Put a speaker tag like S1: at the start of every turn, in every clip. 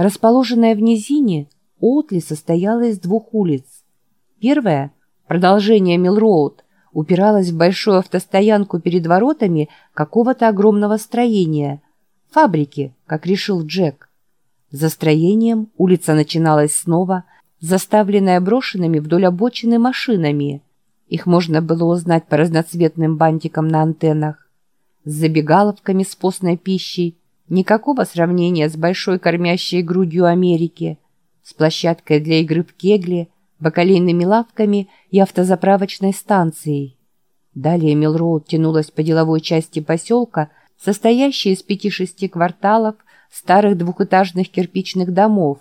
S1: Расположенная в низине, Оутли состояла из двух улиц. Первая, продолжение Милроуд, упиралась в большую автостоянку перед воротами какого-то огромного строения, фабрики, как решил Джек. За строением улица начиналась снова, заставленная брошенными вдоль обочины машинами. Их можно было узнать по разноцветным бантикам на антеннах. С забегаловками с постной пищей, никакого сравнения с большой кормящей грудью Америки, с площадкой для игры в кегли, бакалейными лавками и автозаправочной станцией. Далее Милроуд тянулась по деловой части поселка, состоящей из пяти-шести кварталов старых двухэтажных кирпичных домов,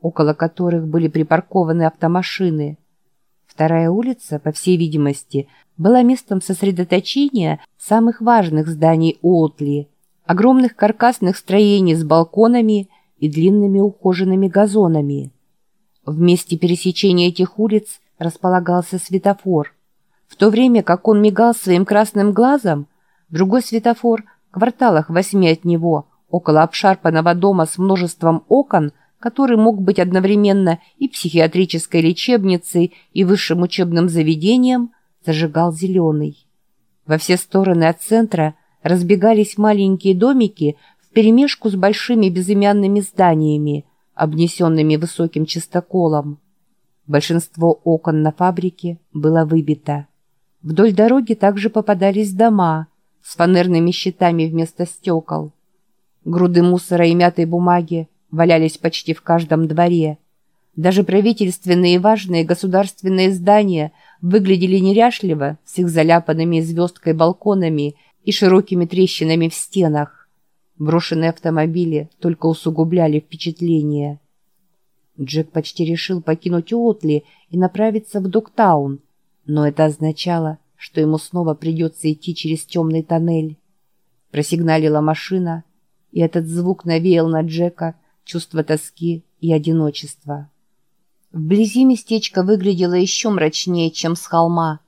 S1: около которых были припаркованы автомашины. Вторая улица, по всей видимости, была местом сосредоточения самых важных зданий Уотли, огромных каркасных строений с балконами и длинными ухоженными газонами. В месте пересечения этих улиц располагался светофор. В то время как он мигал своим красным глазом, другой светофор, в кварталах восьми от него, около обшарпанного дома с множеством окон, который мог быть одновременно и психиатрической лечебницей, и высшим учебным заведением, зажигал зеленый. Во все стороны от центра разбегались маленькие домики вперемешку с большими безымянными зданиями, обнесенными высоким чистоколом. Большинство окон на фабрике было выбито. Вдоль дороги также попадались дома с фанерными щитами вместо стекол. Груды мусора и мятой бумаги валялись почти в каждом дворе. Даже правительственные и важные государственные здания выглядели неряшливо с их заляпанными звездкой балконами и широкими трещинами в стенах. Брошенные автомобили только усугубляли впечатление. Джек почти решил покинуть Уотли и направиться в Доктаун, но это означало, что ему снова придется идти через темный тоннель. Просигналила машина, и этот звук навеял на Джека чувство тоски и одиночества. Вблизи местечко выглядело еще мрачнее, чем с холма.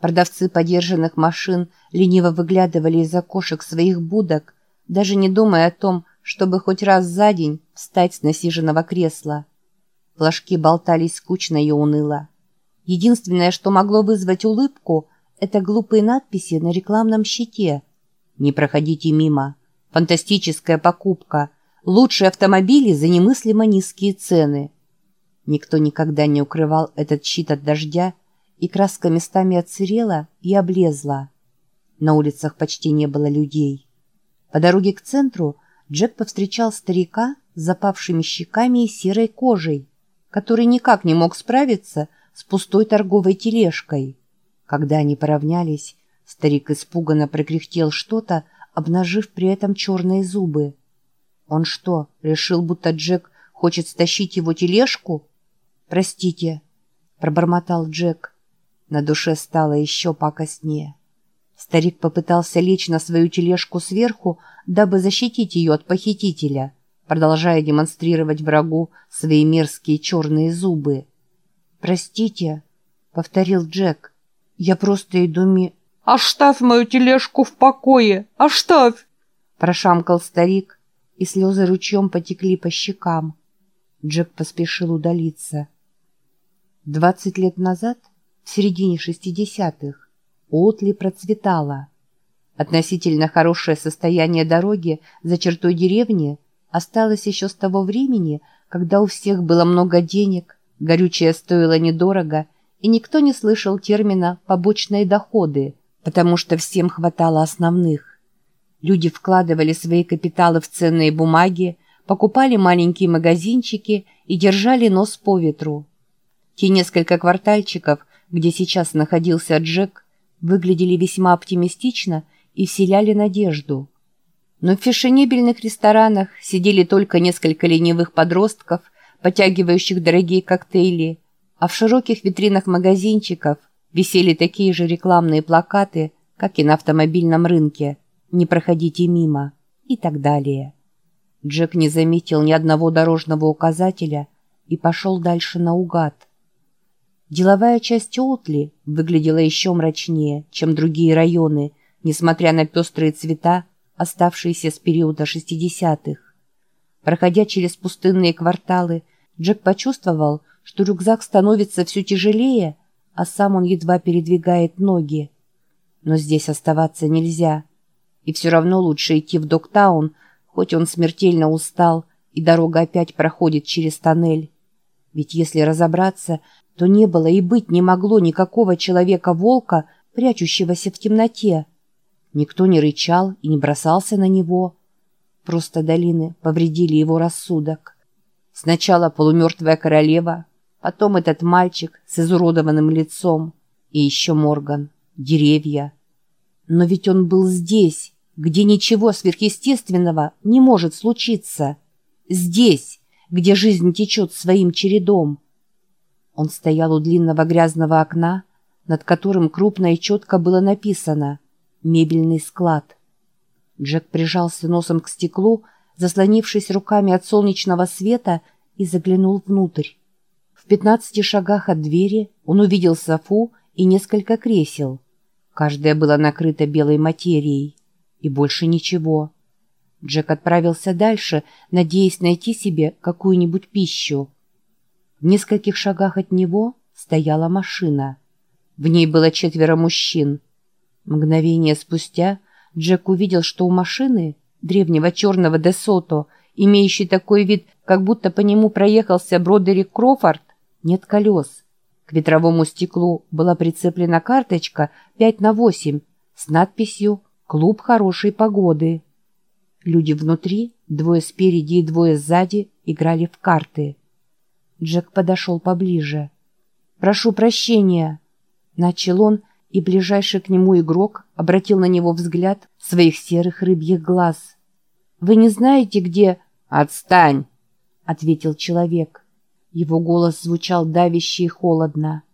S1: Продавцы подержанных машин лениво выглядывали из окошек своих будок, даже не думая о том, чтобы хоть раз за день встать с насиженного кресла. Флажки болтались скучно и уныло. Единственное, что могло вызвать улыбку, это глупые надписи на рекламном щите. «Не проходите мимо. Фантастическая покупка. Лучшие автомобили за немыслимо низкие цены». Никто никогда не укрывал этот щит от дождя, и краска местами отсырела и облезла. На улицах почти не было людей. По дороге к центру Джек повстречал старика с запавшими щеками и серой кожей, который никак не мог справиться с пустой торговой тележкой. Когда они поравнялись, старик испуганно прокряхтел что-то, обнажив при этом черные зубы. Он что, решил, будто Джек хочет стащить его тележку? «Простите», — пробормотал Джек. На душе стало еще пакостнее. Старик попытался лечь на свою тележку сверху, дабы защитить ее от похитителя, продолжая демонстрировать врагу свои мерзкие черные зубы. «Простите», — повторил Джек, — «я просто иду ми...»
S2: «Оставь мою тележку в покое! Оставь!»
S1: Прошамкал старик, и слезы ручьем потекли по щекам. Джек поспешил удалиться. Двадцать лет назад, в середине шестидесятых, Отли процветала. Относительно хорошее состояние дороги за чертой деревни осталось еще с того времени, когда у всех было много денег, горючее стоило недорого, и никто не слышал термина «побочные доходы», потому что всем хватало основных. Люди вкладывали свои капиталы в ценные бумаги, покупали маленькие магазинчики и держали нос по ветру. Те несколько квартальчиков, где сейчас находился Джек, выглядели весьма оптимистично и вселяли надежду. Но в фешенебельных ресторанах сидели только несколько ленивых подростков, потягивающих дорогие коктейли, а в широких витринах магазинчиков висели такие же рекламные плакаты, как и на автомобильном рынке «Не проходите мимо» и так далее. Джек не заметил ни одного дорожного указателя и пошел дальше наугад. Деловая часть Оутли выглядела еще мрачнее, чем другие районы, несмотря на пестрые цвета, оставшиеся с периода 60-х. проходя через пустынные кварталы, Джек почувствовал, что рюкзак становится все тяжелее, а сам он едва передвигает ноги. Но здесь оставаться нельзя. И все равно лучше идти в Доктаун, хоть он смертельно устал, и дорога опять проходит через тоннель. Ведь если разобраться, то не было и быть не могло никакого человека-волка, прячущегося в темноте. Никто не рычал и не бросался на него. Просто долины повредили его рассудок. Сначала полумертвая королева, потом этот мальчик с изуродованным лицом и еще Морган, деревья. Но ведь он был здесь, где ничего сверхъестественного не может случиться. Здесь, где жизнь течет своим чередом. Он стоял у длинного грязного окна, над которым крупно и четко было написано «Мебельный склад». Джек прижался носом к стеклу, заслонившись руками от солнечного света, и заглянул внутрь. В пятнадцати шагах от двери он увидел софу и несколько кресел. Каждое было накрыто белой материей. И больше ничего. Джек отправился дальше, надеясь найти себе какую-нибудь пищу. В нескольких шагах от него стояла машина. В ней было четверо мужчин. Мгновение спустя Джек увидел, что у машины, древнего черного Десото, имеющий такой вид, как будто по нему проехался Бродерик Крофорд, нет колес. К ветровому стеклу была прицеплена карточка 5 на 8 с надписью «Клуб хорошей погоды». Люди внутри, двое спереди и двое сзади, играли в карты. Джек подошел поближе. «Прошу прощения», — начал он, и ближайший к нему игрок обратил на него взгляд своих серых рыбьих глаз. «Вы не знаете, где...» «Отстань!» — ответил человек. Его голос звучал давяще и холодно.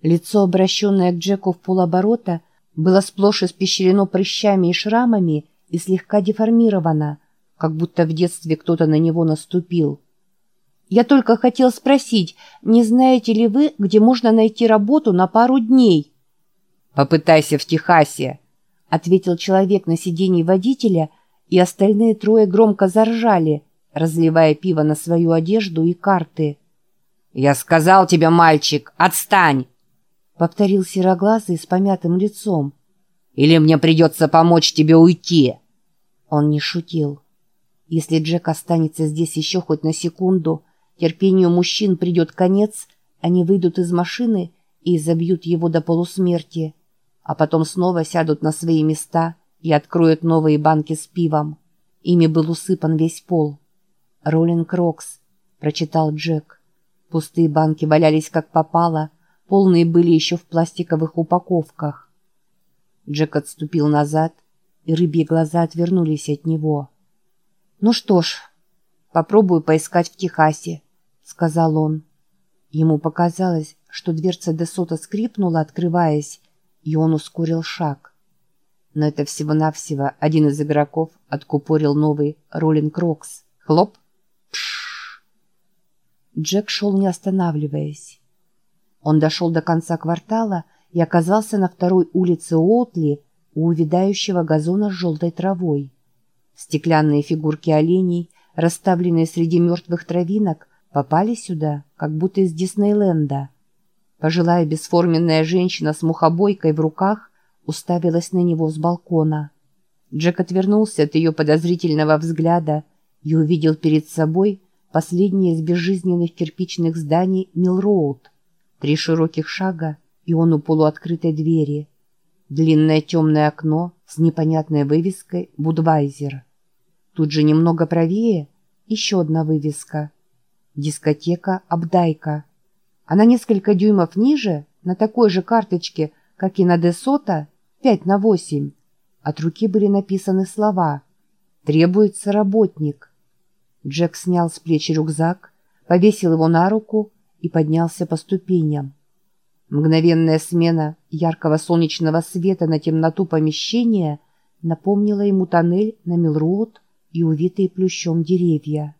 S1: Лицо, обращенное к Джеку в полоборота, было сплошь испещрено прыщами и шрамами и слегка деформировано, как будто в детстве кто-то на него наступил. «Я только хотел спросить, не знаете ли вы, где можно найти работу на пару дней?»
S2: «Попытайся в Техасе», —
S1: ответил человек на сиденье водителя, и остальные трое громко заржали, разливая пиво на свою одежду и карты.
S2: «Я сказал тебе, мальчик, отстань!»
S1: — повторил сероглазый с помятым лицом.
S2: «Или мне придется помочь тебе уйти!»
S1: Он не шутил. Если Джек останется здесь еще хоть на секунду, терпению мужчин придет конец, они выйдут из машины и забьют его до полусмерти, а потом снова сядут на свои места и откроют новые банки с пивом. Ими был усыпан весь пол. «Роллинг Рокс», — прочитал Джек. Пустые банки валялись как попало, полные были еще в пластиковых упаковках. Джек отступил назад, и рыбьи глаза отвернулись от него. «Ну что ж, попробую поискать в Техасе», — сказал он. Ему показалось, что дверца Десота скрипнула, открываясь, и он ускорил шаг. Но это всего-навсего один из игроков откупорил новый роллинг Рокс. Хлоп! Джек шел не останавливаясь. Он дошел до конца квартала и оказался на второй улице Уотли у увядающего газона с желтой травой. Стеклянные фигурки оленей, расставленные среди мертвых травинок, попали сюда, как будто из Диснейленда. Пожилая бесформенная женщина с мухобойкой в руках уставилась на него с балкона. Джек отвернулся от ее подозрительного взгляда и увидел перед собой последнее из безжизненных кирпичных зданий Милроуд. Три широких шага, и он у полуоткрытой двери. Длинное темное окно с непонятной вывеской «Будвайзер». Тут же немного правее еще одна вывеска. Дискотека «Абдайка». А на несколько дюймов ниже, на такой же карточке, как и на Десота, 5 на 8, от руки были написаны слова «Требуется работник». Джек снял с плечи рюкзак, повесил его на руку и поднялся по ступеням. Мгновенная смена яркого солнечного света на темноту помещения напомнила ему тоннель на Милроуд и увитые плющом деревья.